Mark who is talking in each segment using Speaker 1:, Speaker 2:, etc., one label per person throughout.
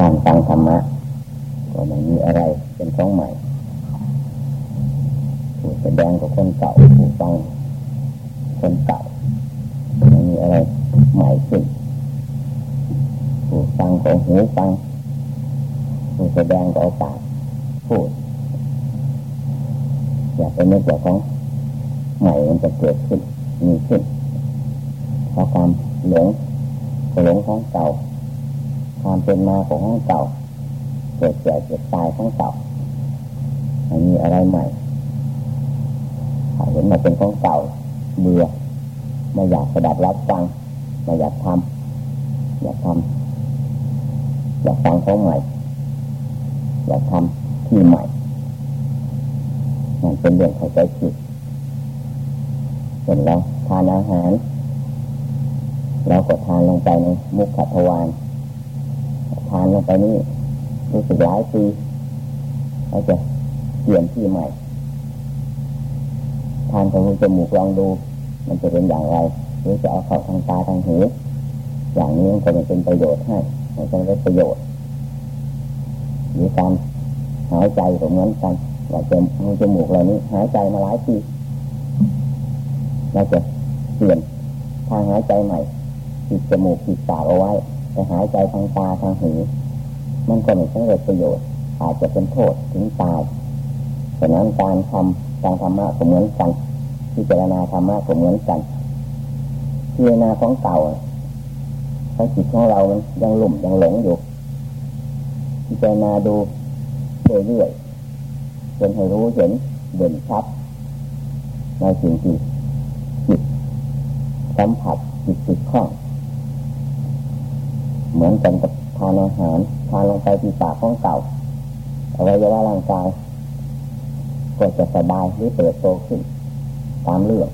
Speaker 1: การฟังธรรมะก็ไม่มีอะไรเป็นของใหม่ผู้แสดงกับคนเก่าผู้ฟังคนเก่าไม่มีอะไรใหม่ขึ้นผู้ฟังของหูฟังผู้แสดงก็เอาปากพูดอยากเป็นเรื่องของใหม่มันจะเกิดขึ้นมีขึ้นเพราะความหลงหลงของเก่า ความเป็นมาของของเก่าเกิดแก่เกิดตายของเก่าไม่มีอะไรใหม่เห็นมาเป็นของเก่าเบื่อไม่อยากสดับรับฟังไม่อยากทำอยากทำอยากฟังของใหม่ อยากทำที่ใหม่มันเป็นเรื่องเข้าใจผิดเห็นแล้วทานอาหารเราก็ทานลงไปในมุขทวาน ทานลงไปนี่รู้สึกหลายปีเราจะเปลี่ยนที่ใหม่ทานของหูจมูกลองดู มันจะเป็นอย่างไร หรือจะเอาเข้าทางตาทางหูอย่างนี้มันก็จะเป็นประโยชน์ให้มันจะได้ประโยชน์หรือการหายใจก็เหมือนกันว่าจะหูจมูกเหล่านี้หายใจมาหลายปีเราจะเปลี่ยนทางหายใจใหม่ปิดจมูกปิดปากเอาไว้ ไปหายใจทางตาทางหูมันก็ไม่ใช่ประโยชน์ อาจจะเป็นโทษถึงตายฉะนั้นการทำการธรรมะก็เหมือนกันพิจารณาธรรมะก็เหมือนกันพิจารณาของเก่าถ้าจิตของเรามันยังหลุ่มยังหลงอยู่พิจารณาดูเรื่อยๆจนให้รู้เห็นเด่นชัดในสิ่งที่จิตสัมผัสจิตติดข้อง เหมือนกันกับทานอาหารทานลงไปที่ปากของเก่าอวัยวะร่างกายก็จะสบายหรือเติบโตขึ้นตามเรื่อง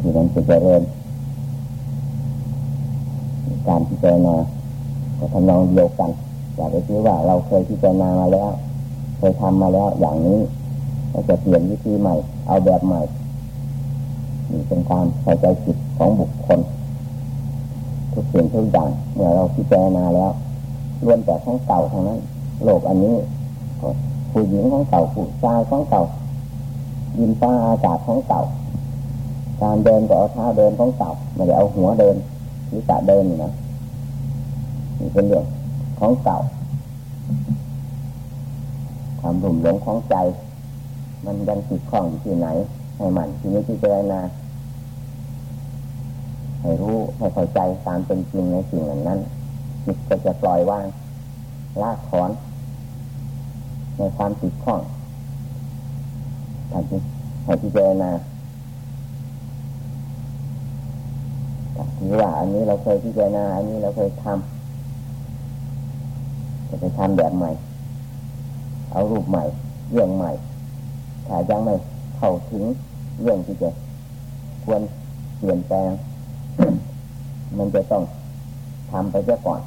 Speaker 1: ที่มันจะเจริญการพิจารณาก็ทำนองเดียวกันอยากจะคิดว่าเราเคยพิจารณามาแล้ว เคยทำมาแล้ว อย่างนี้เราจะเปลี่ยนวิธีใหม่ เอาแบบใหม่นี่เป็นการใส่ใจจิตของบุคคล ทุกสิ่งทุกอย่างเมื่อเราพิจารณาแล้วล้วนแต่ของเก่าทั้งนั้นโลกอันนี้ผู้หญิงของเก่าผู้ชายของเก่ายินฟ้าอากาศของเก่า การเดินก็เอาเท้าเดินของเก่าไม่ได้เอาหัวเดินหรือตะเดินนะนี่เป็นเรื่องของเก่าความหลุ่มหลงของใจ มันยังติดข้องอยู่ที่ไหน ให้มันที่นี้ที่เจรณา ให้รู้ให้เข้าใจตามเป็นจริงในสิ่งเหล่านั้นจิตก็จะปล่อยวางลากถอน ในความติดข้องถ้าที่ให้พิจารณาถือว่าอันนี้เราเคยพิจารณาอันนี้เราเคยทำจะไปทำแบบใหม่ เอารูปใหม่ เรื่องใหม่ถ้ายังไม่เข้าถึงเรื่องที่จะควรเปลี่ยนแปลง มันจะต้องทำไปเสียก่อน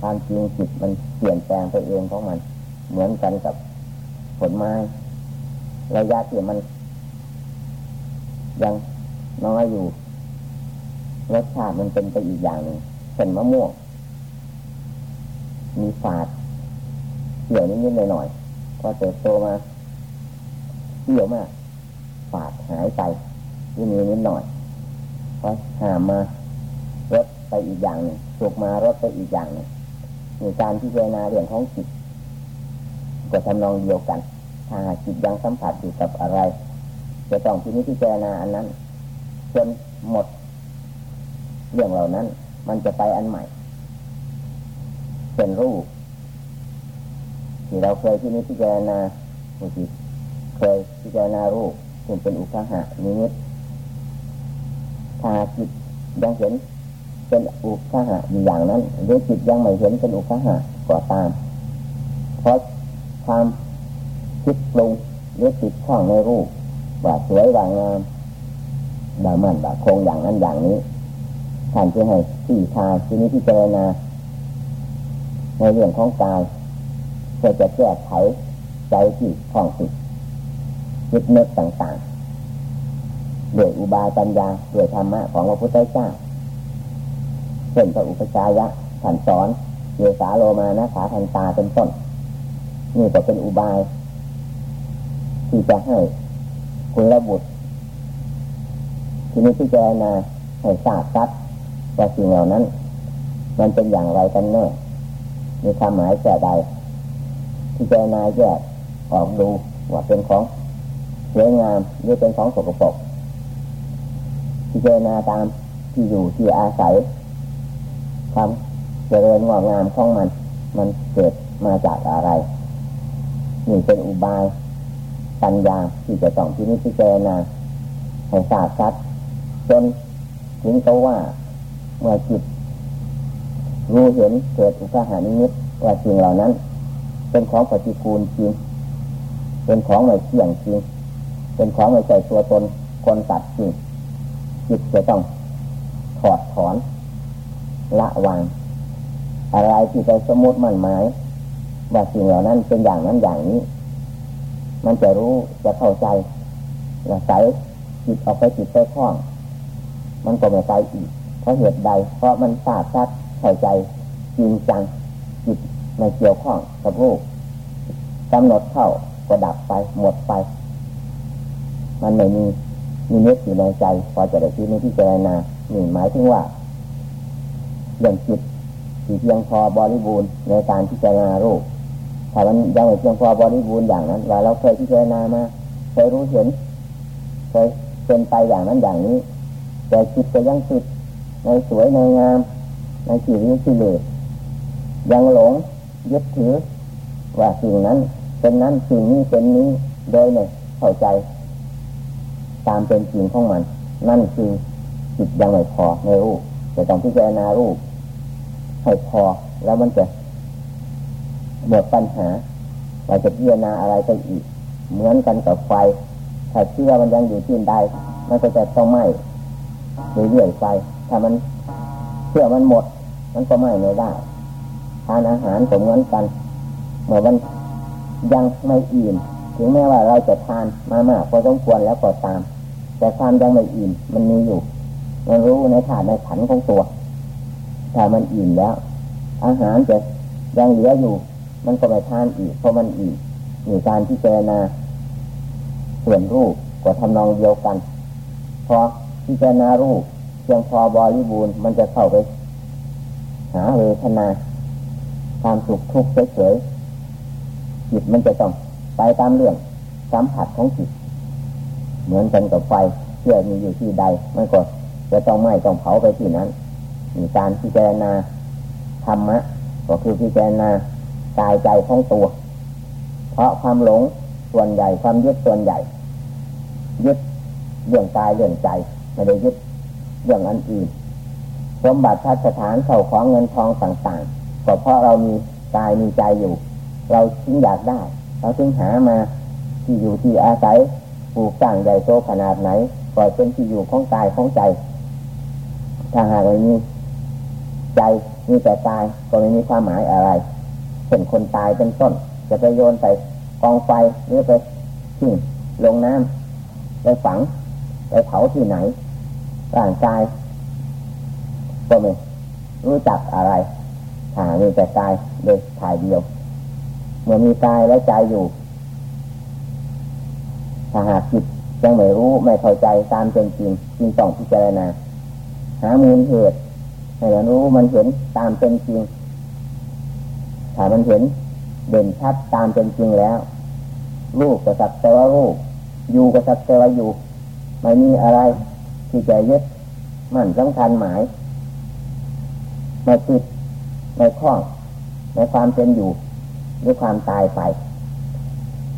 Speaker 1: ความจริงจิตมันเปลี่ยนแปลงไปเองของมัน เหมือนกันกับผลไม้ระยะที่มัน ยังน้อยอยู่รสชาติมันเป็นไปอีกอย่างหนึ่งเป็นมะม่วงมีฝาดเกี่ยวนิดๆหน่อยๆพอเติบโตมาเกี่ยวมากฝาดหายไปที่มีนิดหน่อยพอหามา ไปอีกอย่างหนึ่งสุกมารถไปอีกอย่างหนึ่งมีการพิจารณาเรื่องของจิตก็ทำนองเดียวกัน ถ้าจิตยังสัมผัสอยู่กับอะไร จะต้องที่นี้พิจารณาอันนั้นจนหมด เรื่องเหล่านั้น มันจะไปอันใหม่ เป็นรูปที่เราเคยที่นี้พิจารณาบางทีเคยพิจารณารูปซึ่งเป็นอุคหะนิมิตถ้าจิตยังเห็น เป็นอุคหะอยู่อย่างนั้นหรือจิตยังไม่เห็นเป็นอุคหะก็ตาม เพราะความคิดปรุงหรือจิตข้องในรูปว่าสวยว่างามดามันดาคงอย่างนั้นอย่างนี้ท่านจึงให้ที่ทาที่นี้ที่เจรณาในเรื่องของกายเพื่อจะแก้ไขใจที่ข้องติดยึดเนึกต่างๆโดยอุบายปัญญาโดยธรรมะของพระพุทธเจ้า ช่นพระอุปจายะท่านสอนเยสาโลมานะขาทันตาเป็นต้น นี่ก็เป็นอุบาย ที่จะให้คุณระบุตรที่นี้ที่เจนาให้ทราบชัดว่าสิ่งเหล่านั้น มันเป็นอย่างไรกันแน่มีความหมายแก่ใดที่เจนาแยกออกดูว่าเป็นของสวยงามหรือเป็นของสกปรกพิจารณาตามที่อยู่ที่อาศัย ความเจริญงอกงามของมัน มันเกิดมาจากอะไรนี่เป็นอุบายปัญญาที่จะต้องที่นี้พิจารณาให้ทราบชัดจนถึงตัวว่าเมื่อจิตรู้เห็นเกิดอุปหานิมิตว่าจริงเหล่านั้น เป็นของปฏิกูลจริง เป็นของไม่เที่ยงจริง เป็นของไม่ใช่ตัวตนคนตัดจริงจิตจะต้องถอดถอน ละวางอะไรที่ไปสมมติมันหมายว่าสิ่งเหล่านั้นเป็นอย่างนั้นอย่างนี้ มันจะรู้จะเข้าใจละใส่จิตออกไปจิตไปคล้อง มันก็ไม่ไปอีก เพราะเหตุใด เพราะมันทราบชัดเข้าใจจริงจังจิตไม่เกี่ยวข้องกับรูปกำหนดเข้าก็ดับไปหมดไป มันไม่มีมีเนิดอยู่ในใจ พอจะได้ที่นี้ที่เจรนาหนึ่งหมายถึงว่า อย่างจิตที่เพียงพอบริบูรณ์ในการพิจารณารูปถ้ามันยังไม่เพียงพอบริบูรณ์อย่างนั้นว่าเราเคยพิจารณามาเคยรู้เห็นเคยเป็นไปอย่างนั้นอย่างนี้ แต่จิตก็ยังติดในสวยในงาม ในสิ่งนี้ที่เหลือยังหลงยึดถือ ว่าสิ่งนั้นเป็นนั้นสิ่งนี้เป็นนี้โดยเนี่ยเข้าใจ ตามเป็นจริงของมัน นั่นคือจิตยังไม่พอในรูปแต่ต้องพิจารณารูป ให้พอ แล้วมันจะหมดปัญหาเราจะพิจารณาอะไรไปอีก เหมือนกันกับไฟถ้าเชื่อมันยังอยู่ที่ใดมันก็จะต้องไหม้เรื่อยๆไปถ้ามันเชื่อมันหมด มันก็ไหม้ไม่ได้ทานอาหารก็เหมือนกัน เมื่อมันยังไม่อิ่มถึงแม้ว่าเราจะทานมามากพอสมควรแล้วก็ตาม แต่ความยังไม่อิ่มมันมีอยู่มันรู้ในถาดในขันของตัว ถ้ามันอิ่มแล้ว อาหารจะยังเหลืออยู่ มันก็ไม่ทานอีกเพราะมันอิ่มมีการที่เจรณาส่วนรูปก็ทำนองเดียวกันพอพิจารณารูปเพียงพอบริบูรณ์มันจะเข้าไป หาเวทนาความสุขทุกข์เฉยๆจิตมันจะต้องไปตามเรื่องสัมผัสของจิตเหมือนกันกับไฟเชื่อมีอยู่ที่ใด มันก็จะต้องไหม้ต้องเผาไปที่นั้น การพิจารณาธรรมะก็คือพิจารณากายใจของตัว เพราะความหลงส่วนใหญ่ความยึดส่วนใหญ่ ยึดเรื่องกายเรื่องใจไม่ได้ยึดเรื่องอันอื่นสมบัติพัสถานเข่าของเงินทองต่างๆก็เพราะเรามีกายมีใจอยู่ เราจึงอยากได้ เราจึงหามาที่อยู่ที่อาศัยปลูกสร้างใหญ่โตขนาดไหนก็เป็นที่อยู่ของกายของใจถ้าหากไม่มี ใจมีแต่กายก็ไม่มีความหมายอะไรเป็นคนตายเป็นต้น จะไปโยนไปกองไฟหรือไปทิ้งลงน้ำไปฝัง ไปเผาที่ไหนร่างกายก็ไม่รู้จักอะไรถ้ามีแต่กายโดยถ่ายเดียว เมื่อมีกายและใจอยู่ถ้าหากจิตยังไม่รู้ไม่เข้าใจตามเป็นจริงจึงต้องพิจารณาหามูลเหตุ ให้มันรู้มันเห็นตามเป็นจริงถ้ามันเห็นเด่นชัดตามเป็นจริงแล้ว รูปก็สักแต่ว่ารูปอยู่ก็สักแต่ว่าอยู่ไม่มีอะไรที่จะยึดมั่นสำคัญหมายไม่ติดไม่คล้องในความเป็นอยู่หรือความตายไป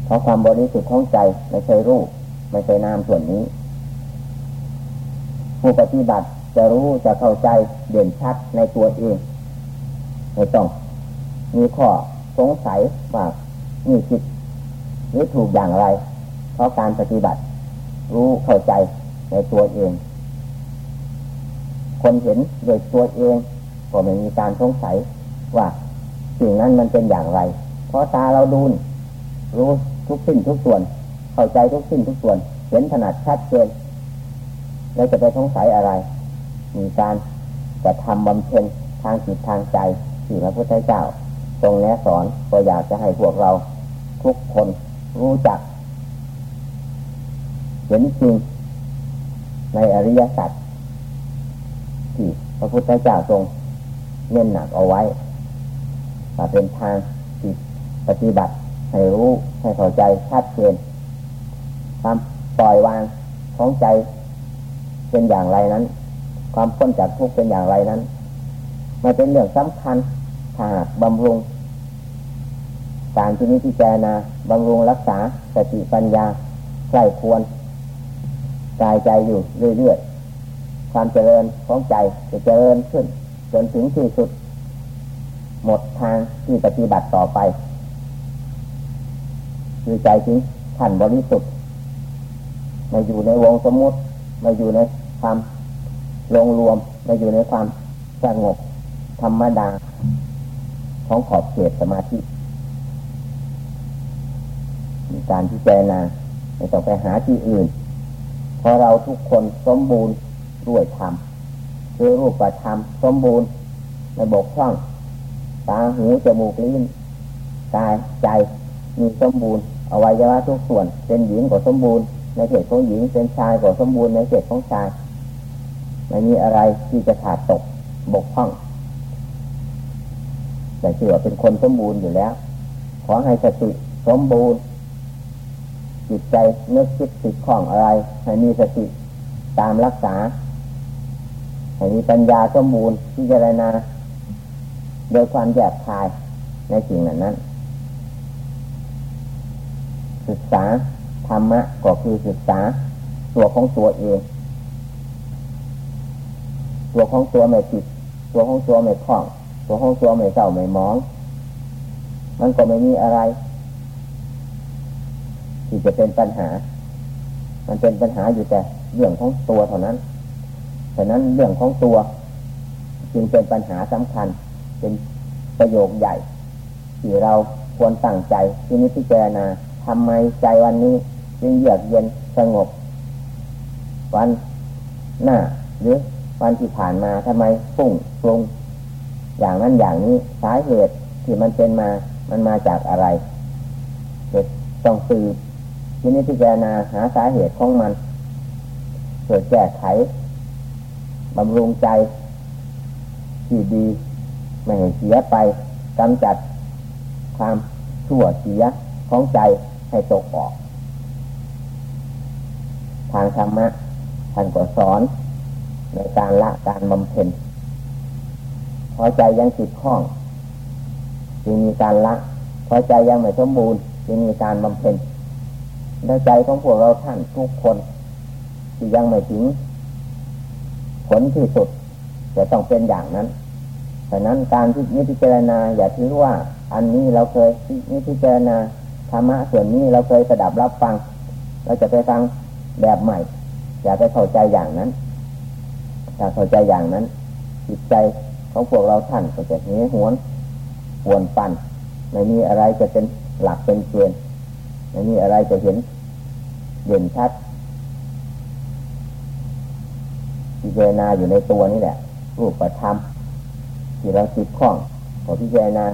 Speaker 1: เพราะความบริสุทธิ์ของใจไม่ใช่รูป ไม่ใช่นามส่วนนี้ ผู้ปฏิบัติ จะรู้จะเข้าใจเด่นชัดในตัวเองไม่ต้อง มีข้อสงสัยว่านี่ผิดหรือถูกอย่างไร เพราะการปฏิบัติ รู้เข้าใจในตัวเอง คนเห็นโดยตัวเองก็ไม่มีการสงสัยว่าสิ่งนั้นมันเป็นอย่างไร เพราะตาเราดูรู้ทุกสิ่งทุกส่วน เข้าใจทุกสิ่งทุกส่วน เห็นถนัดชัดเจนเราจะไปสงสัยอะไร มีการจะทำบำเพ็ญทางจิตทางใจที่พระพุทธเจ้า ทรงแนะสอนก็อยากจะให้พวกเราทุกคนรู้จักเห็นจริงในอริยสัจที่พระพุทธเจ้าทรงเน้นหนักเอาไว้ว่าเป็นทางที่ปฏิบัติให้รู้ให้เข้าใจชัดเจนความปล่อยวางของใจเป็นอย่างไรนั้น ความพ้นจากทุกข์เป็นอย่างไรนั้นมันเป็นเรื่องสำคัญถ้าบำรุง การที่นี้ที่แจนาบำรุงรักษาสติปัญญาใส่ควรกายใจอยู่เรื่อยๆ ความเจริญของใจจะเจริญขึ้น จนถึงที่สุด หมดทางที่ปฏิบัติต่อไป คือใจจริงขันบริสุทธิ์มาอยู่ในวงสมมติมาอยู่ในความ ลงรวมมาอยู่ในความสงบธรรมดา ของขอบเขตสมาธิการพิจารณาไม่ต้องไปหาที่อื่น เพอเราทุกคนสมบูรณ์ด้วยธรรมคือรูปธรรมสมบูรณ์ในบกพร่องตาหูจมูกลิ้นกายใจมีสมบูรณ์อวัยวะทุกส่วน เป็นหญิงก็สมบูรณ์ในเพศของหญิงเป็นชายก็สมบูรณ์ในเพศของชาย ไม่มีอะไรที่จะขาดตกบกพร่องแต่เชื่อเป็นคนสมบูรณ์อยู่แล้ว ขอให้สติสมบูรณ์ จิตใจนึกคิดติดข้องอะไร ให้มีสติตามรักษา ให้มีปัญญาสมบูรณ์ที่จะไรนาโดยความแยบคายในสิ่งนั้นนั้น ศึกษาธรรมะก็คือศึกษาตัวของตัวเอง ตัวของตัวไม่ผิดตัวของตัวไม่คล่อง ตัวของตัวไม่เศร้าไม่มอง มันก็ไม่มีอะไร ที่จะเป็นปัญหา มันเป็นปัญหาอยู่แต่เรื่องของตัวเท่านั้นฉะนั้นเรื่องของตัว จึงเป็นปัญหาสำคัญ เป็นประโยคใหญ่ที่เราควรตั้งใจที่นิพพานาทำไมใจวันนี้จึงเยือกเย็นสงบ วันหน้าหรือ วันที่ผ่านมาทำไมฟุ้งฟรุงอย่างนั้นอย่างนี้สาเหตุที่มันเป็นมา มันมาจากอะไรเด็กต้องสืบทีนี้พิจารณาหาสาเหตุของมันเพื่อแก้ไขบำรุงใจที่ดี ไม่ให้เสียไปกำจัดความชั่วเสียของใจให้ตกออก ทางธรรมะท่านก็สอน ในการละการบำเพ็ญพอใจยังติดข้องจึงมีการละพอใจยังไม่สมบูรณ์จึงมีการบำเพ็ญในใจของพวกเราท่านทุกคนที่ยังไม่ถึงผลที่สุดจะต้องเป็นอย่างนั้นฉะนั้นการที่นิพพานาอย่าถือว่า อันนี้เราเคยนิพพานาธรรมะส่วนนี้เราเคยสดับรับฟัง เราจะไปฟังแบบใหม่ อย่าไปเข้าใจอย่างนั้น ถ้าเข้าใจอย่างนั้น จิตใจของพวกเราท่านก็จะเหี้ยหวนหวนปั่นไม่มีอะไรจะเป็นหลักเป็นเกณฑ์ไม่มีอะไรจะเห็นเด่นชัดพิจารณาอยู่ในตัวนี่แหละ รูปธรรมที่เราติดข้องขอพิจารณา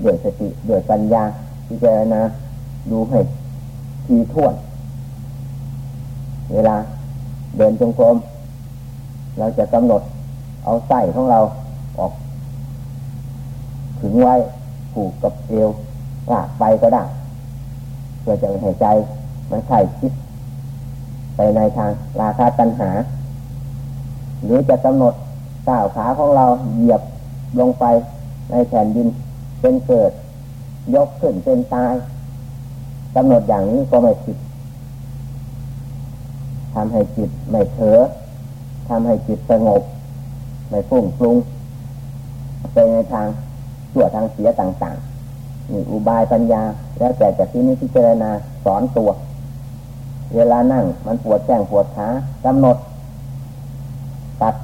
Speaker 1: เดือดสติเดือดปัญญาพิจารณาดูให้ทีท่วน เวลาเดินจงกรม เราจะกำหนดเอาไส้ของเราออก ถึงไว้ผูกกับเอวลากไปก็ได้เพื่อจะหายใจมันไข่คิด ไปในทางราคาตัณหา หรือจะกำหนดก้าวขาของเราเหยียบลงไปในแผ่นดินเป็นเกิด ยกขึ้นเป็นตายกำหนดอย่างนี้ก็ไม่ผิดทำให้จิตไม่เถอ ทำให้จิตสงบไม่ฟุ้งฟรุงไปในทางชั่วทางเสียต่างๆมีอุบายปัญญา แล้วแต่จากที่นี้พิจารณาสอนตัว เวลานั่งมันปวดแข้งปวดขากำหนด ตัด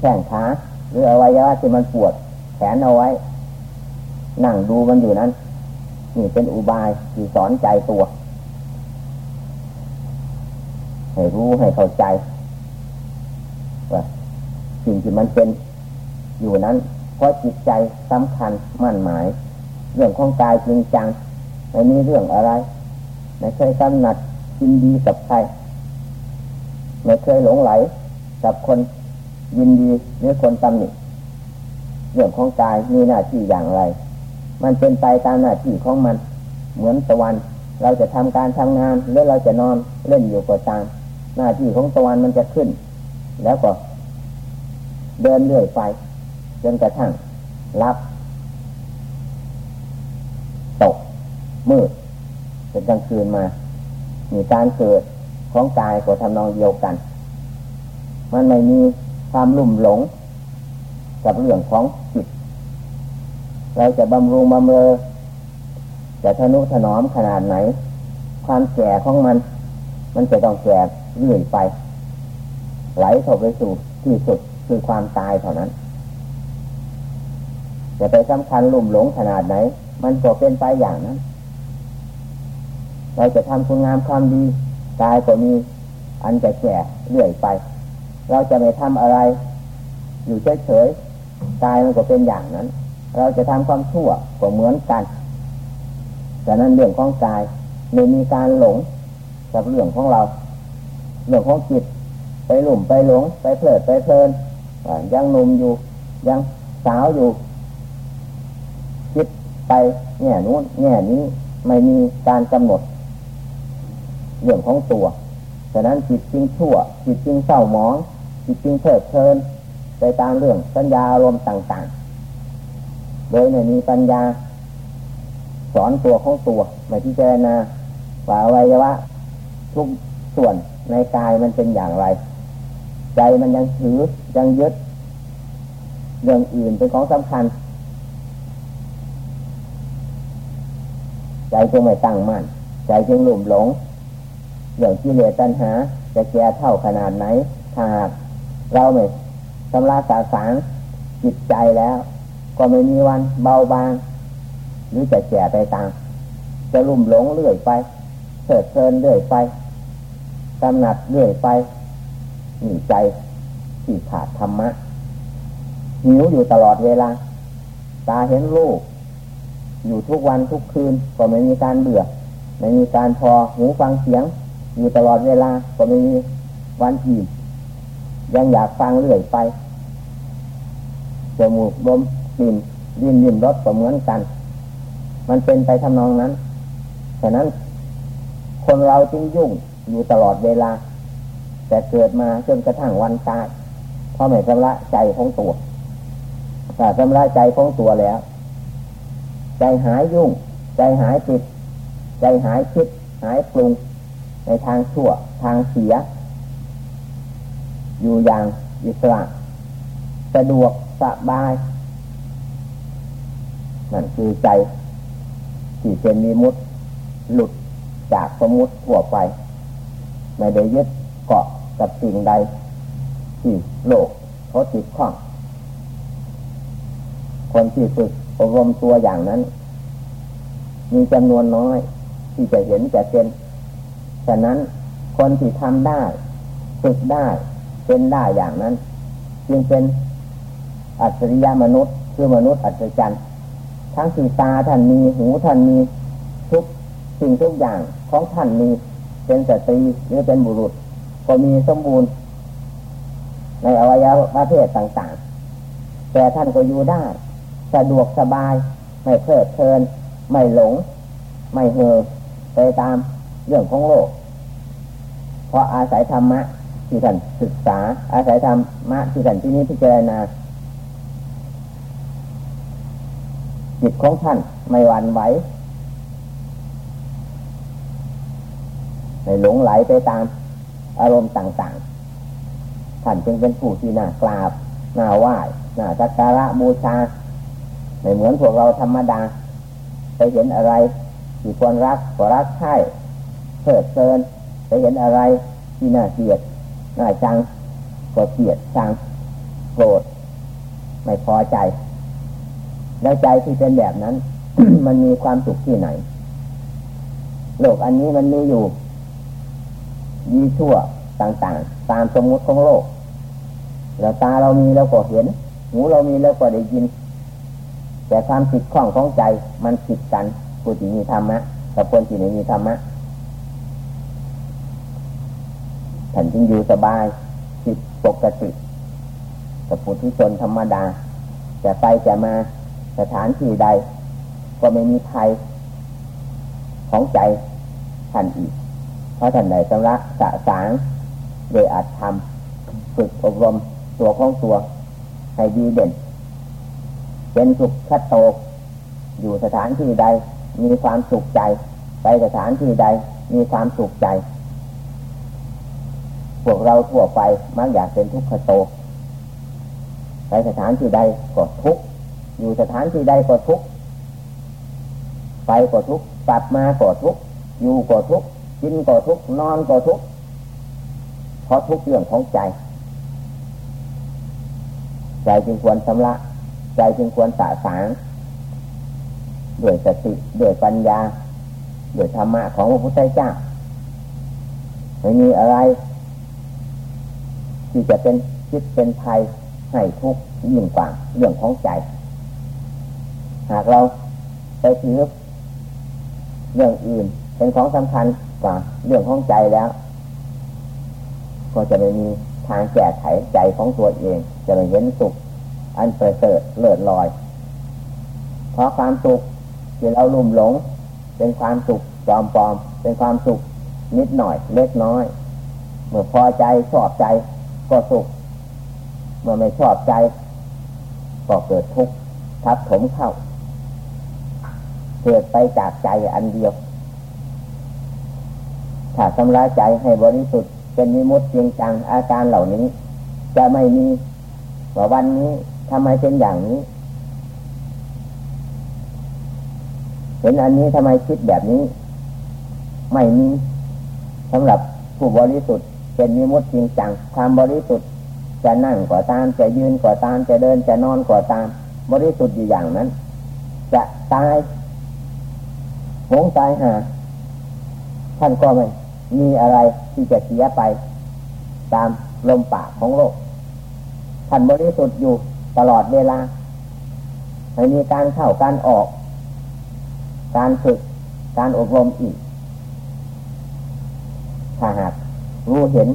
Speaker 1: แข้งขาหรืออวัยวะที่มันปวดแขนเอาไว้ นั่งดูมันอยู่นั้น นี่เป็นอุบายที่สอนใจตัว ให้รู้ให้เข้าใจ สิ่งที่มันเป็นอยู่นั้นเพราะจิตใจสำคัญมั่นหมาย เรื่องของกายจริงจังไม่มีเรื่องอะไรไม่เคยกำหนัดยินดีกับใครไม่เคยหลงไหล กับคนยินดีหรือคนตำหนิเรื่องของกายมีหน้าที่อย่างไร มันเป็นไปตามหน้าที่ของมัน เหมือนตะวัน เราจะทำการทำงานหรือเราจะนอนเล่นอยู่ก็ตามหน้าที่ของตะวันมันจะขึ้น แล้วก็ เดินเรื่อยไปจนกระทั่งรับ ตก มืดเป็นกลางคืนมา มีการเกิดของกายก็ทำนองเดียวกัน มันไม่มีความลุ่มหลง กับเรื่องของจิต เราจะบำรุงบำเรอจะทนุถนอมขนาดไหน ความแก่ของมัน มันจะต้องแก่เรื่อยไป ไหลเข้าไปสู่ที่สุด คือความตายเท่านั้นจะไปสำคัญลุ่มหลงขนาดไหน มันก็เป็นไปอย่างนั้น เราจะทำคุณงามความดีกายก็มีอันจะแก่เรื่อยไป เราจะไม่ทำอะไร อยู่เฉยๆกายมันก็เป็นอย่างนั้น เราจะทำความชั่วก็เหมือนกันแต่นั้นเรื่องของกายไม่มีการหลงกับเรื่องของเรา เรื่องของจิตไปหลุ่มไปหลง ไปเพลิดไปเพลิน ยังหนุ่มอยู่ ยังสาวอยู่ คิดไปแง่นู้นแง่นี้ไม่มีการกำหนด เรื่องของตัวฉะนั้นจิตจึงชั่ว จิตจึงเศร้าหมอง จิตจึงเพลิดเพลิน ไปตามเรื่องสัญญาอารมณ์ต่าง ๆ โดยไม่มีปัญญา สอนตัวของตัวไม่พิจารณาว่าอวัยวะทุกส่วนในกายมันเป็นอย่างไร ใจมันยังถือยังยึดเรื่องอื่นเป็นของสำคัญ ใจจึงไม่ตั้งมั่น ใจจึงหลุ่มหลงเรื่องกิเลสตัณหา จะแก่เท่าขนาดไหนถ้าหากเราไม่ชำระสาสางจิตใจแล้ว ก็ไม่มีวันเบาบางหรือจะแก่ไปตาม จะลุ่มหลงเรื่อยไปเถิดเพลินเรื่อยไปกำหนัดเรื่อยไป นีใจที่ขาดธรรมะหิวอยู่ตลอดเวลา ตาเห็นรูปอยู่ทุกวันทุกคืน ก็ไม่มีการเบื่อ ไม่มีการพอหูฟังเสียง อยู่ตลอดเวลา ก็ไม่มีวันอิ่มยังอยากฟังเรื่อยไปจมูกลมกลิ่นดิ้นดิ้นรสก็เหมือนกัน มันเป็นไปทำนองนั้นฉะนั้น คนเราจึงยุ่งอยู่ตลอดเวลา แต่เกิดมาจนกระทั่งวันตายเพราะไม่ชำระใจของตัวแต่ชำระใจของตัวแล้ว ใจหายยุ่ง ใจหายติด ใจหายคิด หายปรุง ในทางชั่ว ทางเสีย อยู่อย่างอิสระสะดวกสบายนั่นคือใจที่เป็นมีมุตหลุดจากสมุติทั่วไป ไม่ได้ยึดเกาะ กับสิ่งใดที่โลกเขาติดข้องคนที่ฝึกอบรมตัวอย่างนั้น มีจำนวนน้อย ที่จะเห็นจะเป็นฉะนั้นคนที่ทำได้ฝึกได้เป็นได้อย่างนั้น จึงเป็นอัจฉริยะมนุษย์คือมนุษย์อัศจรรย์ทั้งสีตาท่านมีหูท่านมีทุกสิ่งทุกอย่างของท่านมีเป็นสตรีหรือเป็นบุรุษ ก็มีสมบูรณ์ ในอวัยวะประเภทต่างๆ แต่ท่านก็อยู่ได้ สะดวกสบาย ไม่เพลิดเพลิน ไม่หลง ไม่เห่อไปตามเรื่องของโลก เพราะอาศัยธรรมะที่ท่านศึกษา อาศัยธรรมะที่ท่านที่นี้พิจารณาจิตของท่านไม่หวั่นไหวไม่หลงไหลไปตาม อารมณ์ต่างๆ ท่านจึงเป็นผู้ที่น่ากราบน่าไหว้น่าสักการะบูชาไม่เหมือนพวกเราธรรมดา ไปเห็นอะไรที่ควรรักก็รักใช่เพิดเพลินไปเห็นอะไรที่น่าเกลียดน่าจังก็เกลียดจังโกรธไม่พอใจ แล้วใจที่เป็นแบบนั้น มันมีความสุขที่ไหนโลกอันนี้มันมีอยู่ ดีชั่วต่างๆ ตามสมมติของโลกแล้วตาเรามีเราก็เห็น หูเรามีเราก็ได้ยิน แต่ความผิดข้องของใจมันผิดกันผู้ที่มีธรรมะกับคนที่ไม่มีธรรมะท่านจึงอยู่สบายผิดปกติกับผู้ที่ชนธรรมดาจะไปจะมาสถานที่ใด ก็ไม่มีภัยของใจท่านอีก เพราะท่านใดสำระสะสางโดยอาจทำฝึกอบรมตัวของตัว ให้ดีเด่น เป็นสุขคัดโตอยู่สถานที่ใด มีความสุขใจ ไปสถานที่ใด มีความสุขใจ พวกเราทั่วไปมักอยากเป็นทุกขโต ไปสถานที่ใดก็ทุกอยู่สถานที่ใดก็ทุกไปก็ทุกกลับมาก็ทุกอยู่ก็ทุก กินก็ทุกนอนก็ทุกเพราะทุกเรื่องของใจ ใจจึงควรชำระ ใจจึงควรสะสางด้วยสติด้วยปัญญาด้วยธรรมะของพระพุทธเจ้าไม่มีอะไร ที่จะเป็นคิดเป็นภัยให้ทุกข์ยิ่งกว่าเรื่องของใจ หากเราไปถือเรื่องอื่น เป็นของสำคัญกว่าเรื่องของใจแล้ว ก็จะไม่มีทางแก้ไขใจของตัวเอง จะไม่เห็นสุข อันประเสริฐเลิศลอย เพราะความสุขที่เราลุ่มหลง เป็นความสุขจอมปลอมเป็นความสุขนิดหน่อย เล็กน้อย เมื่อพอใจชอบใจก็สุข เมื่อไม่ชอบใจ ก็เกิดทุกข์ทับถมเข้า เกิดไปจากใจอันเดียว ถ้าชำระใจให้บริสุทธิ์เป็นมิมุติจริงจังอาการเหล่านี้ จะไม่มีว่าวันนี้ทำไมเป็นอย่างนี้ เห็นอันนี้ทำไมคิดแบบนี้ ไม่มีสำหรับผู้บริสุทธิ์เป็นมิมุติจริงจังความบริสุทธิ์จะนั่งก็ตามจะยืนก็ตามจะเดินจะนอนก็ตาม บริสุทธิ์อยู่อย่างนั้น จะตายหงตายหาท่านก็ไม่ มีอะไรที่จะเสียไป ตามลมปากของโลกท่านบริสุทธิ์อยู่ตลอดเวลาไม่มีการเข้าการออก การฝึกการอบรมอีก ถ้าหากรู้เห็น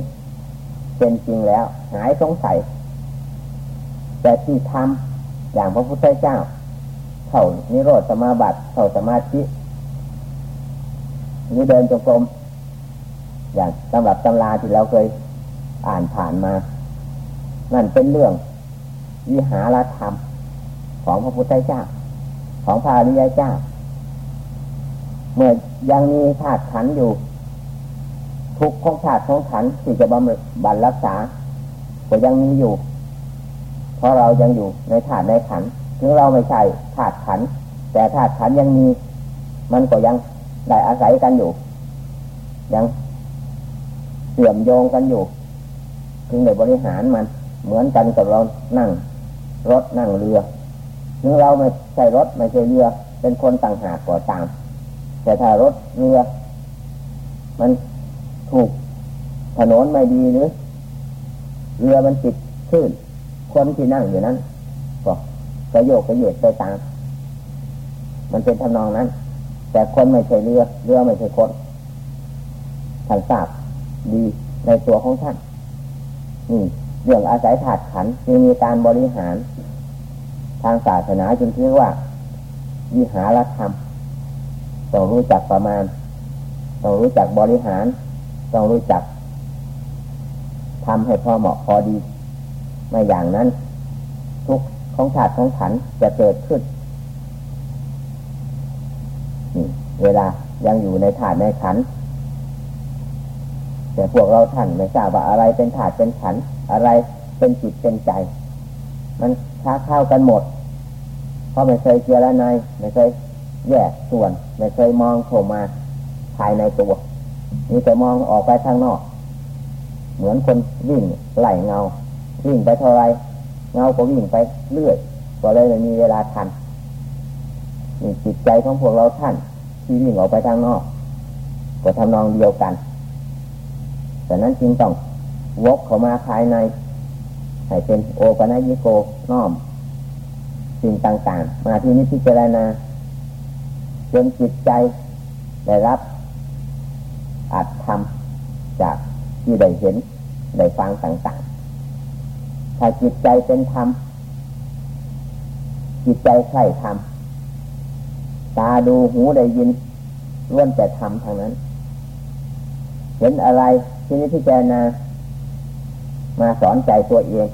Speaker 1: เป็นจริงแล้ว หายสงสัย แต่ที่ทำอย่างพระพุทธเจ้า เข้านิโรธสมาบัติเข้าสมาธิหรือเดินจงกรม อย่างสำรับตำราที่เราเคยอ่านผ่านมา นั่นเป็นเรื่องวิหารธรรมของพระพุทธเจ้า ของพระอริยเจ้า เมื่อยังมีธาตุขันอยู่ ทุกของธาตุของขันที่จะบำบัดรักษาก็ยังมีอยู่ เพราะเรายังอยู่ในธาตุในขันถึงเราไม่ใช่ธาตุขัน แต่ธาตุขันยังมี มันก็ยังได้อาศัยกันอยู่ ยัง เสื่อมโยงกันอยู่ถึงในบริหารมัน เหมือนกันกับเรานั่ง รถนั่งเรือถึงเราไม่ใช่รถไม่ใช่เรือ เป็นคนต่างหากก็ตาม แต่ถ้ารถเรือ มันถูกถนนไม่ดีหรือ เรือมันติดขึ้นคนที่นั่งอยู่นั้นก็กระโยกกระเยดไปตาม มันเป็นทำนองนั้น แต่คนไม่ใช่เรือ เรือไม่ใช่คนท่านทราบ ดีในตัวของท่านนี่เรื่องอาศัยถาดขันจึงมีการบริหาร ทางศาสนาจึงเรียกว่าวิหารธรรมต้องรู้จักประมาณ ต้องรู้จักบริหาร ต้องรู้จักทำให้พอเหมาะพอดีไม่อย่างนั้น ทุกของถาดของขันจะเกิดขึ้นเวลายังอยู่ในถาดในขัน แต่พวกเราท่านไม่ทราบว่าอะไรเป็นถาดเป็นขัน อะไรเป็นจิตเป็นใจ มันค้าเข้ากันหมด เพราะไม่เคยเจรนายไม่เคยแยกส่วน ไม่เคยมองเข้ามาภายในตัวมีแต่มองออกไปข้างนอก เหมือนคนวิ่งไหลเงา วิ่งไปเท่าไรเงาก็วิ่งไปเรื่อยก็เลยไม่มีเวลาทันนี่จิตใจของพวกเราท่านที่วิ่งออกไปทางนอก ก็ทำนองเดียวกัน แต่นั้นจึงต้องวกเข้ามาภายในให้เป็นโอปัญญิโกน้อม สิ่งต่างๆ มาที่นี้พิจารณาจนจิตใจได้รับอัดทำจากที่ได้เห็นได้ฟังต่างๆ ถ้าจิตใจเป็นธรรม จิตใจใช่ธรรม ตาดูหูได้ยินล้วนแต่ทำทางนั้น เห็นอะไร ที่นี้พิจารณามาสอนใจตัวเอง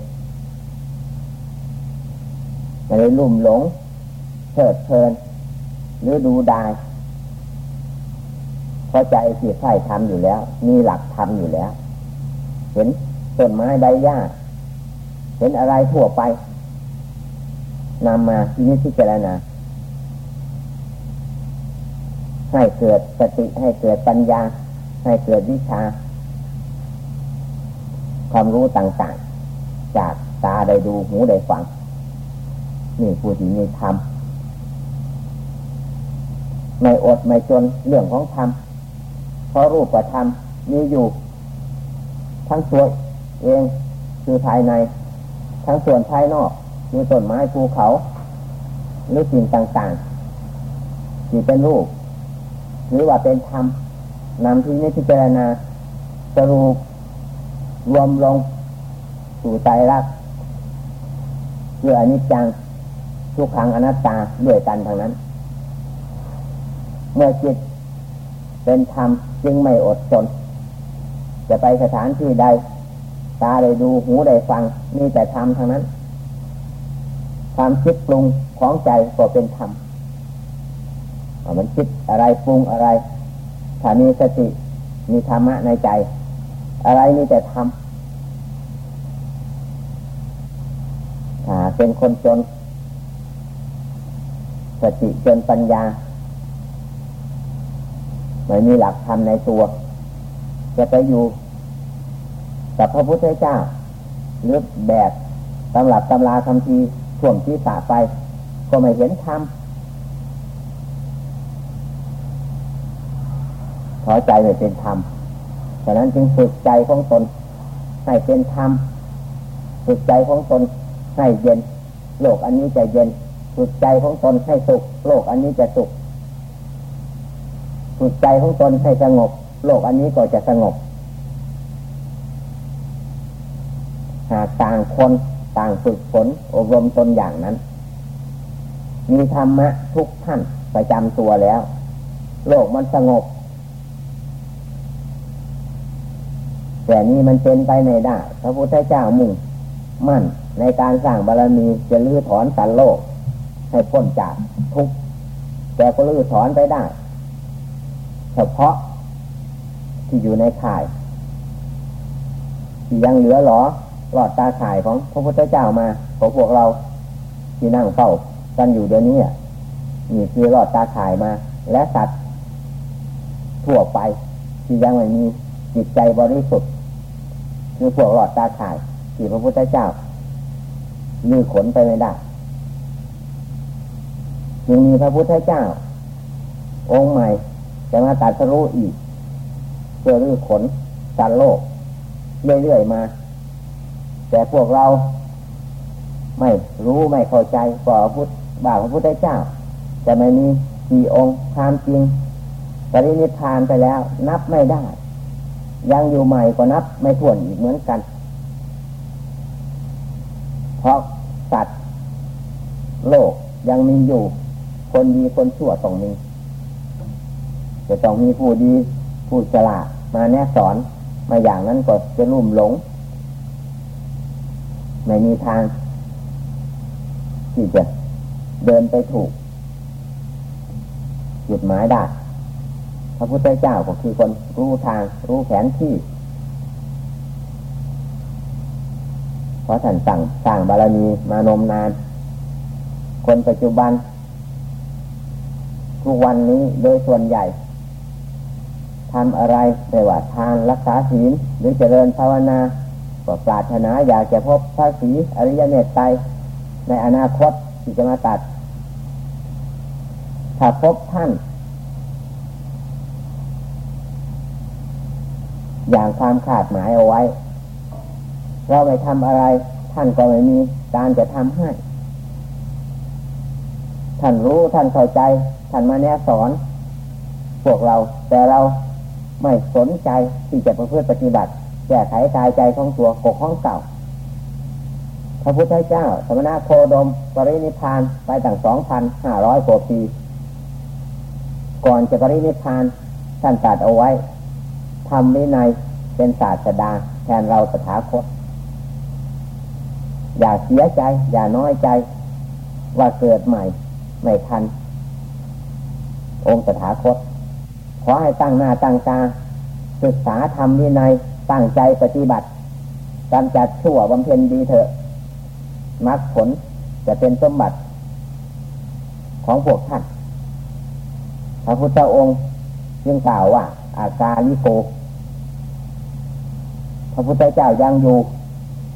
Speaker 1: ไม่ได้ลุ่มหลงเพิดเพลินหรือดูดายเพราะใจที่ใช่ทำอยู่แล้ว มีหลักทำอยู่แล้ว เห็นต้นไม้ใบหญ้า เห็นอะไรทั่วไปนำมาที่นี้พิจารณาให้เกิดสติให้เกิดปัญญา ให้เกิดวิชา ความรู้ต่างๆ จากตาได้ดูหูได้ฟัง นี่ผู้ที่มีธรรมไม่อดไม่จนเรื่องของธรรมเพราะรูปกับธรรมมีอยู่ ทั้งตัวเองคือภายใน ทั้งส่วนภายนอกคือต้นไม้ภูเขา หรือสิ่งต่างๆที่เป็นรูป หรือว่าเป็นธรรมนำที่นี้พิจารณาสรุป รวมลงสู่ใจรักเพื่ออนิจจังทุกขังอนัตตาด้วยกันทางนั้น เมื่อจิตเป็นธรรมจึงไม่อดทนจะไปสถานที่ใด ตาได้ดูหูได้ฟังมีแต่ธรรมทางนั้น ความคิดปรุงของใจก็เป็นธรรมมันคิดอะไรปรุงอะไร ถ้ามีสติมีธรรมะในใจ อะไรมีแต่ทำถ้าเป็นคนจนสติจนปัญญาไม่มีหลักธรรมในตัว จะไปอยู่กับพระพุทธเจ้าหรือแบกตำรับตำราคำทีท่วมที่สาไป ก็ไม่เห็นธรรมขอใจไม่เป็นธรรม ฉะนั้นจึงฝึกใจของตน ให้เป็นธรรมฝึกใจของตนให้เย็น โลกอันนี้จะเย็น ฝึกใจของตนให้สุข โลกอันนี้จะสุข ฝึกใจของตนให้สงบ โลกอันนี้ก็จะสงบ หากต่างคนต่างฝึกฝนอบรมตนอย่างนั้น มีธรรมะทุกท่านประจำตัวแล้ว โลกมันสงบ แต่นี้มันเป็นไปไม่ได้ พระพุทธเจ้ามุ่งมั่นในการสร้างบารรมีจะลื้อถอนสันโลก ให้พ้นจากทุกข์แต่ก็ลื้อถอนไปได้ เฉพาะที่อยู่ในข่ายที่ยังเหลือหรอหลอดตาข่ายของพระพุทธเจ้ามาของพวกเราที่นั่งเฝ้ากันอยู่เดี๋ยวนี้นี่คือหลอดตาข่ายมา และสัตว์ทั่วไปที่ยังไม่มีจิตใจบริสุทธิ์ คือพวกหลอดตาข่ายที่พระพุทธเจ้าลือขนไปไม่ได้ยังมีพระพุทธเจ้า องค์ใหม่จะมาตัดสรู้อีกเพื่อลื้อขนสันโลก เรื่อยๆมา แต่พวกเราไม่รู้ไม่เข้าใจก่อพุทธบ่าพระพุทธเจ้าจะไม่มีกี่องค์ความจริงปรินิพานไปแล้ว นับไม่ได้ ยังอยู่ใหม่ก็นับไม่ถ้วนอีกเหมือนกัน เพราะสัตว์โลกยังมีอยู่ คนดีคนชั่วต้องมีจะต้องมีผู้ดีผู้ฉลาดมาแนะสอนมาอย่างนั้นก็จะลุ่มหลง ไม่มีทางที่จะเดินไปถูกจุดหมายได้ ระพุทธเจ้าก็คือคนรู้ทางรู้แผนที่เพราะท่านสั่งสร้างบารมีมานมนาน คนปัจจุบัน ทุกวันนี้โดยส่วนใหญ่ทำอะไรไม่ว่าทานรักษาศีลหรือเจริญภาวนาก็ปรารถนาอยากจะพบพระศีอริยเมตไตรในอนาคตที่จะมาตัด ถ้าพบท่าน อย่างความขาดหมายเอาไว้เราไม่ทำอะไร ท่านก็ไม่มีการจะทำให้ ท่านรู้ท่านเข้าใจ ท่านมาแนะสอน พวกเรา แต่เราไม่สนใจที่จะประพฤติปฏิบัติแก้ไขกายใจของตัวกกของเก่า พระพุทธเจ้า สมณะโคดม ปรินิพานไปตั้งสองพันห้าร้อยกว่าปี ก่อนจะปรินิพานท่านตัดเอาไว้ ทำวินัยเป็นศาสดา แทนเราสถาคต อย่าเสียใจ อย่าน้อยใจ ว่าเกิดใหม่ ไม่ทัน องค์สถาคต ขอให้ตั้งหน้าตั้งตาศึกษาทำวินัยตั้งใจปฏิบัติกำจัดชั่วบำเพ็ญดีเถอะมรรคผลจะเป็นสมบัติของพวกท่าน พระพุทธองค์ยังกล่าวว่า อากาลิโก พระพุทธเจ้ายังอยู่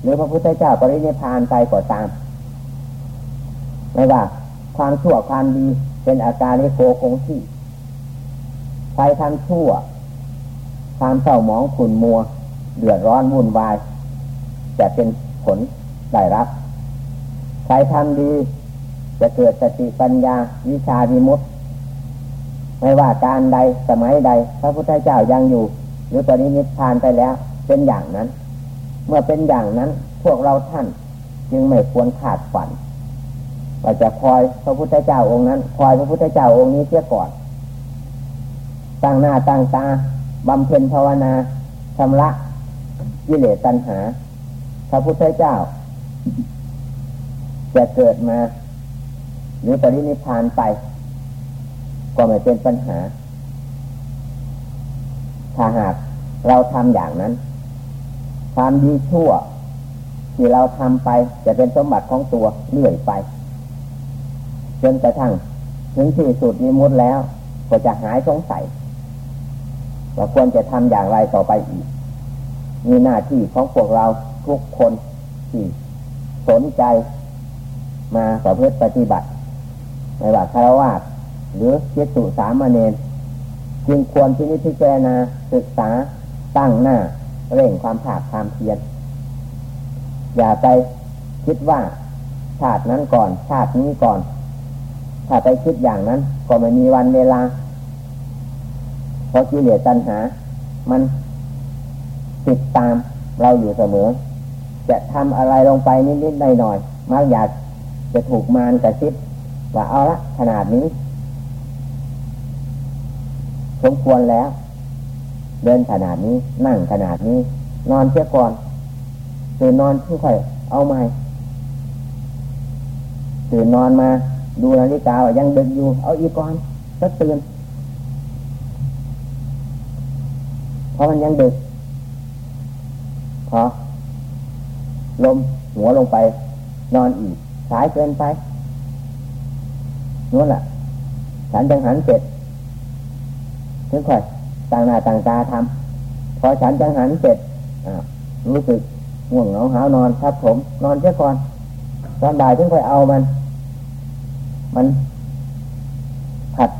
Speaker 1: หรือพระพุทธเจ้าปรินิพานไปก็ตามไม่ว่าความชั่วความดีเป็นอาการลิโกคงที่ใครทำชั่ว ความเศร้าหมองขุ่นมัว เดือดร้อนวุ่นวายจะเป็นผลได้รับใครทำดี จะเกิดสติปัญญาวิชาวิมุตติไม่ว่าการใดสมัยใด พระพุทธเจ้ายังอยู่ หรือตอนนี้นิพพานไปแล้ว เป็นอย่างนั้น เมื่อเป็นอย่างนั้น พวกเราท่านจึงไม่ควรขาดฝันว่าจะคอยพระพุทธเจ้าองค์นั้น คอยพระพุทธเจ้าองค์นี้เสียก่อนตั้งหน้าตั้งตาบำเพ็ญภาวนาชำระกิเลสตัณหา พระพุทธเจ้า จะเกิดมา หรือปรินิพพานไป ก็ไม่เป็นปัญหา ถ้าหากเราทำอย่างนั้น ความดีชั่ว ที่เราทำไปจะเป็นสมบัติของตัวเลื่อยไปจนกระทั่งถึงที่สุดมีมุดแล้ว ก็จะหายสงสัยว่าควรจะทำอย่างไรต่อไปอีก มีหน้าที่ของพวกเราทุกคนที่สนใจมาประพฤติปฏิบัติไม่ว่าคารวะหรือเจตุสามเณรจึงควรที่นิพจารณาศึกษาตั้งหน้า เร่งความผาดความเพียรอย่าไปคิดว่าชาตินั้นก่อนชาตินี้ก่อน ถ้าไปคิดอย่างนั้น ก็ไม่มีวันเวลาเพราะกิเลสตัณหา มันติดตามเราอยู่เสมอ จะทำอะไรลงไปนิดๆหน่อยๆมักอยากจะถูกมารกระซิบว่าเอาละขนาดนี้สมควรแล้ว เดินขนาดนี้นั่งขนาดนี้ นอนเสียก่อนตื่นนอนค่อยเอาใหม่ตื่นนอนมาดูนาฬิกายังดึกอยู่ เอาอีกก่อนก็ตื่นเพราะมันยังดึกพอลมหัวลงไป นอนอีกสายเกินไปนั่นแหละฉันจังหันเสร็จถึงค่อย ต่างหน้าต่างตาทำพอฉันจังหันเสร็จรู้สึกง่วงเหงาหานอนทับผม นอนเสียก่อนตอนบ่ายถึงค่อยเอามัน มันผัด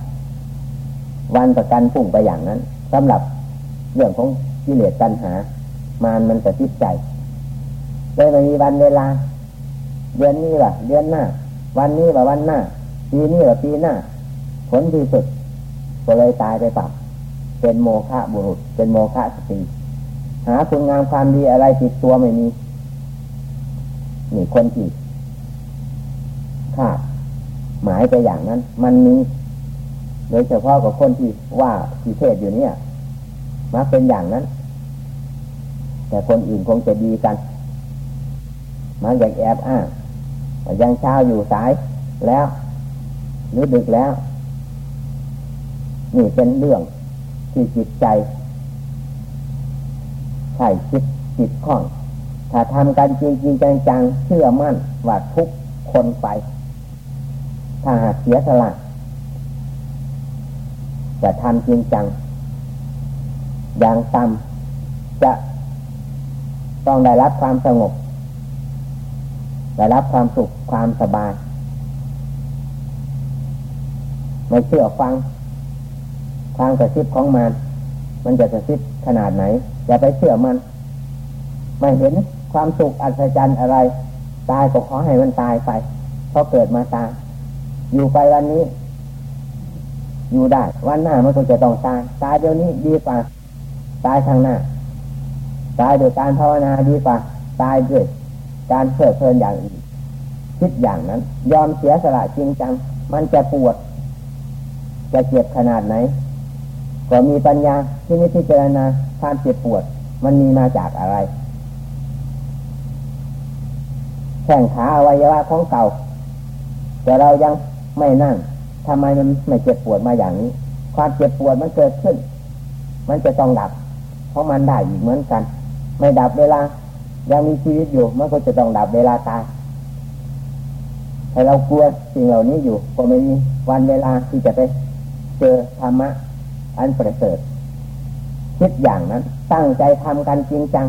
Speaker 1: วันประกันพุ่งไปอย่างนั้นสำหรับเรื่องของกิเลสตัณหา มานมันจะติดใจเลยไม่มีวันเวลา เดือนนี้ว่ะเดือนหน้า วันนี้ว่ะวันหน้าปีนี้ว่ะปีหน้า ผลที่สุดก็เลยตายไปปับ เป็นโมฆะบุรุษ เป็นโมฆะสติหาคุณงามความดีอะไรติดตัวไม่มีนี่คนที่ขาดหมายไปอย่างนั้น มันมีโดยเฉพาะกับคนที่ว่าที่เทศอยู่เนี่ยมาเป็นอย่างนั้น แต่คนอื่นคงจะดีกันมาอย่างแอบอ้างยังเช้าอยู่สายแล้ว หรือดึกแล้ว นี่เป็นเรื่อง ที่จิตใจใช่คิดจิตข้อง ถ้าทำกันจริงจริงจังๆเชื่อมั่นว่าทุกคนไป ถ้าหากเสียสละจะทำจริงจัง อย่างต่ำจะต้องได้รับความสงบ ได้รับความสุขความสบาย ไม่เชื่อฟัง ทางกระซิบของมันมันจะกระซิบขนาดไหนอย่าไปเชื่อมันไม่เห็นความสุขอัศจรรย์อะไร ตายก็ขอให้มันตายไปเพราะเกิดมาตายอยู่ไปวันนี้ อยู่ได้ วันหน้ามันก็จะต้องตายตายเดี๋ยวนี้ดีกว่าตายทางหน้า ตายโดยการภาวนาดีกว่าตายด้วยการเพลิดเพลินอย่างอื่นคิดอย่างนั้น ยอมเสียสละจริงจัง มันจะปวด จะเจ็บขนาดไหน ก็มีปัญญาที่นิพจารณาความเจ็บปวด มันมีมาจากอะไรแข่งขาอวัยวะของเก่า แต่เรายังไม่นั่งทำไมมันไม่เจ็บปวดมาอย่างนี้ ความเจ็บปวดมันเกิดขึ้น มันจะต้องดับ เพราะมันได้อีกเหมือนกัน ไม่ดับเวลา ยังมีชีวิตอยู่มันก็จะต้องดับเวลาตายถ้เรากลัวสิ่งเหล่านี้อยู่ ก็ไม่มีวันเวลาที่จะไปเจอธรรมะ อันประเสริฐคิดอย่างนั้น ตั้งใจทำกันจริงจัง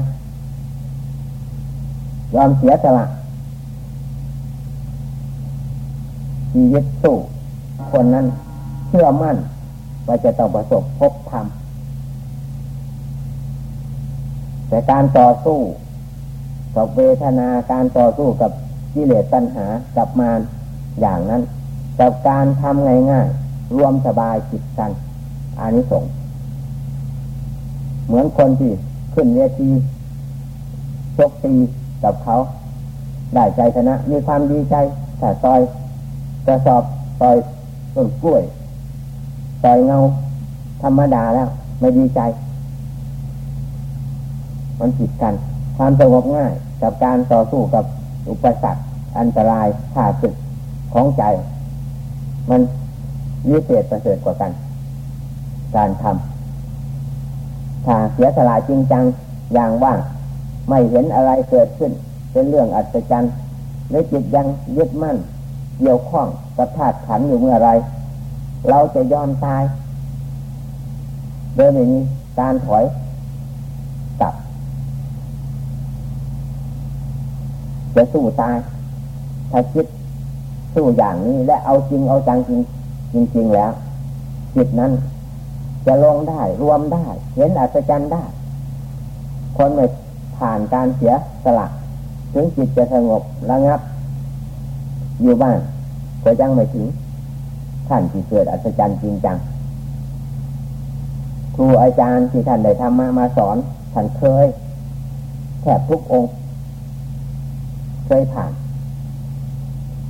Speaker 1: ยอมเสียสละชีวิตสู้คนนั้นเชื่อมั่นว่าจะต้องประสบพบธรรมแต่การต่อสู้กับเวทนาการต่อสู้กับกิเลสตัณหากับมารอย่างนั้น กับการทำง่ายๆรวมสบายจิตกัน อานิสงส์เหมือนคนที่ขึ้นเวทีชกตีกับเขาได้ใจชนะ มีความดีใจแต่ต่อยกระสอบต่อยต้นกล้วยต่อยเงา ธรรมดาแล้วไม่ดีใจ มันผิดกัน ความสงบง่ายกับการต่อสู้กับอุปสรรคอันตรายข่าศึกของใจ มันวิเศษประเสริฐกว่ากัน การทำถ้าเสียสละจริงจังอย่างว่างไม่เห็นอะไรเกิดขึ้น เป็นเรื่องอัศจรรย์ในจิตยังยึดมั่น เกี่ยวข้องกับธาตุขันอยู่เมื่อไร เราจะยอมตายโดยไม่มีการถอยกลับจะสู้ตาย ถ้าคิดสู้อย่างนี้และเอาจริงเอาจังจริงจริง ๆ แล้ว จิตนั้น จะลงได้รวมได้ เห็นอัศจรรย์ได้ คนไม่ผ่านการเสียสละถึงจิตจะสงบระงับ อยู่บ้านก็ยังไม่ถึงท่านที่เกิดอัศจรรย์จริงจังครูอาจารย์ที่ท่านได้ทำมามาสอนท่านเคยแทบทุกองค์ เคยผ่าน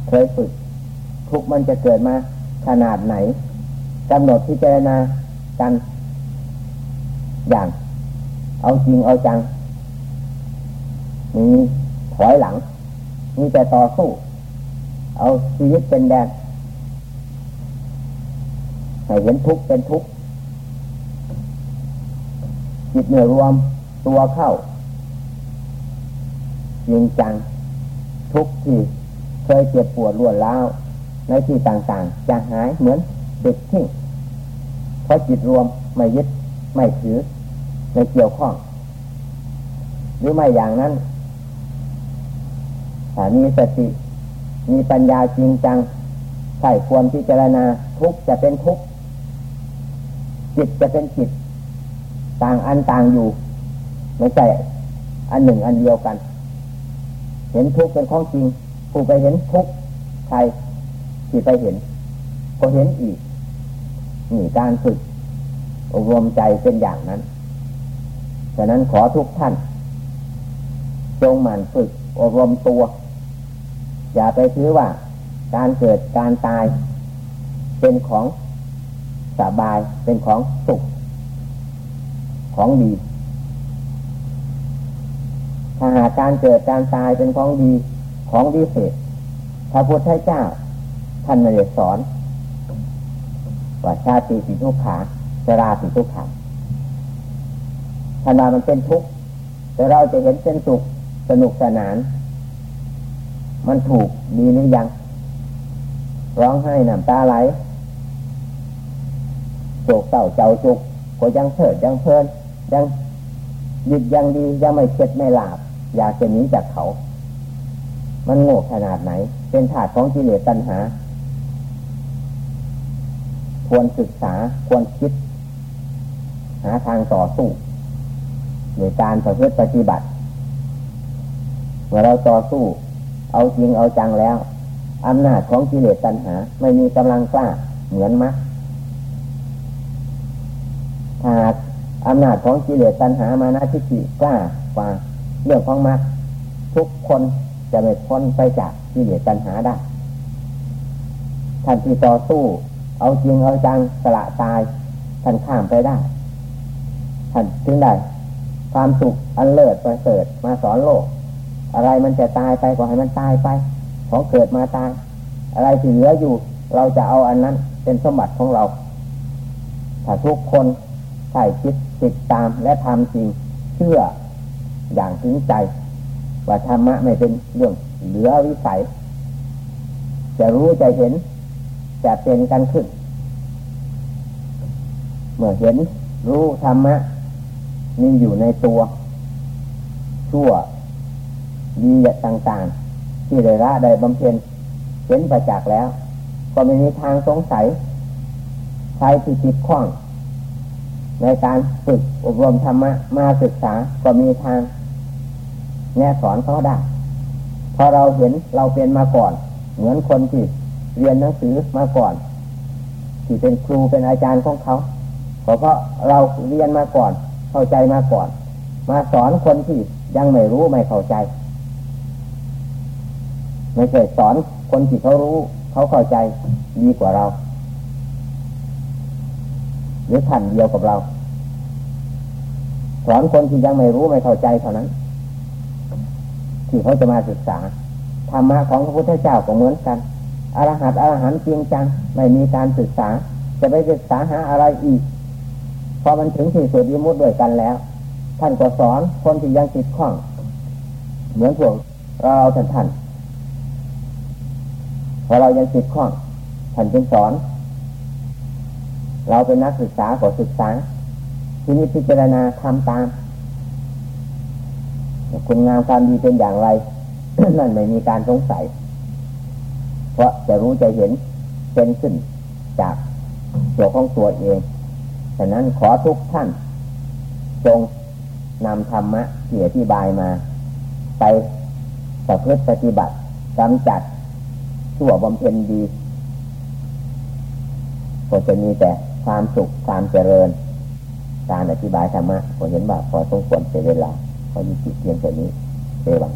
Speaker 1: เคยฝึก ทุกมันจะเกิดมาขนาดไหนกำหนดที่เจรณา กัน อย่าง เอาจริงเอาจัง มีถอยหลัง มีแต่ต่อสู้ เอาชีวิตเป็นแดนให้เห็นทุกข์เป็นทุกข์จิตเหนือรวมตัวเข้ายิงจัง ทุกข์ที่เคยเจ็บปวดรวดร้าวในที่ต่างๆ จะหายเหมือนเด็กทิ้ง เพราะจิตรวมไม่ยึดไม่ถือไม่เกี่ยวข้อง หรือไม่อย่างนั้นถ้ามีสติมีปัญญาจริงจังใส่ควรพิจารณาทุกจะเป็นทุกจิตจะเป็นจิต ต่างอันต่างอยู่ ไม่ใช่อันหนึ่งอันเดียวกัน เห็นทุกเป็นของจริงผู้ไปเห็นทุกใครที่ไปเห็น ก็เห็นอีก นี่การฝึกอบรมใจเป็นอย่างนั้น ฉะนั้นขอทุกท่าน จงหมั่นฝึกอบรมตัว อย่าไปถือว่า การเกิดการตาย เป็นของสบายเป็นของสุข ของดี ถ้าหากการเกิดการตายเป็นของดีของดีเศษพระพุทธเจ้าท่านไม่ได้สอน ว่าชาติสิทุกขาชราสิทุกขาท่านว่ามันเป็นทุกข์แต่เราจะเห็นเป็นสุขสนุกสนาน มันถูกดีหรือยัง ร้องไห้น้ำตาไหลโศกเต่าเจ้าจุกก็ยังเถิดยังเพลินยังยึดยังดียังไม่เช็ดไม่หลาบ อยากจะหนีจากเขา มันโง่ขนาดไหน เป็นถาดของกิเลสตัณหา ควรศึกษาควรคิด หาทางต่อสู้ในการประพฤติปฏิบัติ เมื่อเราต่อสู้ เอาจริงเอาจังแล้วอำนาจของกิเลสตัณหา ไม่มีกำลังกล้าเหมือนมรรคถ้าอำนาจของกิเลสตัณหามานาทิฏฐิกล้ากว่าเรื่องของมรรคทุกคนจะไม่พ้นไปจากกิเลสตัณหาได้ท่านที่ต่อสู้ เอาจริงเอาจังสละตายท่านข้ามไปได้ท่านถึงได้ ความสุขอันเลิศประเสริฐมาสอนโลก อะไรมันจะตายไปก็ให้มันตายไป ของเกิดมาตาย อะไรที่เหลืออยู่ เราจะเอาอันนั้นเป็นสมบัติของเรา ถ้าทุกคนใส่คิดติดตามและทำจริงเชื่ออย่างถึงใจ ว่าธรรมะไม่เป็นเรื่องเหลือวิสัย จะรู้ใจเห็น จะเป็นกันขึ้น เมื่อเห็นรู้ธรรมะมีอยู่ในตัว ชั่วดีต่างๆ ที่ได้ละได้บำเพ็ญเห็นประจักษ์แล้ว ก็ไม่มีทางสงสัยใครที่ติดข้อง ในการฝึกอบรมธรรมะมาศึกษาก็มีทางแนะสอนเขาได้พอเราเห็นเราเป็นมาก่อน เหมือนคนที่ เรียนหนังสือมาก่อนที่เป็นครูเป็นอาจารย์ของเขาเพราะเราเรียนมาก่อน เข้าใจมาก่อน มาสอนคนที่ยังไม่รู้ไม่เข้าใจ ไม่เคยสอนคนที่เขารู้ เขาเข้าใจดีกว่าเรา หรือทันเดียวกับเรา สอนคนที่ยังไม่รู้ไม่เข้าใจเท่านั้น ที่เขาจะมาศึกษาธรรมะของพระพุทธเจ้าก็เหมือนกัน อรหัตอรหันต์จริงจังไม่มีการศึกษา จะไปศึกษาหาอะไรอีกพอมันถึงที่สุดยมุดด้วยกันแล้ว ท่านก็สอนคนที่ยังติดข้อง เหมือนพวกเราท่านท่านพอเรายังติดข้องท่านจึงสอน เราเป็นนักศึกษาก็ศึกษา ที่นี้พิจารณาทำตามคุณงามความดีเป็นอย่างไรนั่นไม่มีการสงสัย เพราะจะรู้จะเห็นเป็นขึ้นจากตัวของตัวเองฉะนั้นขอทุกท่าน จงนำธรรมะที่อธิบายมา ไปประพฤติปฏิบัติกำจัดชั่วบำเพ็ญดีก็จะมีแต่ความสุขความเจริญ การอธิบายธรรมะก็เห็นว่าพอสมควรเสียเวลาพอยุติเพียงแค่นี้เอวัง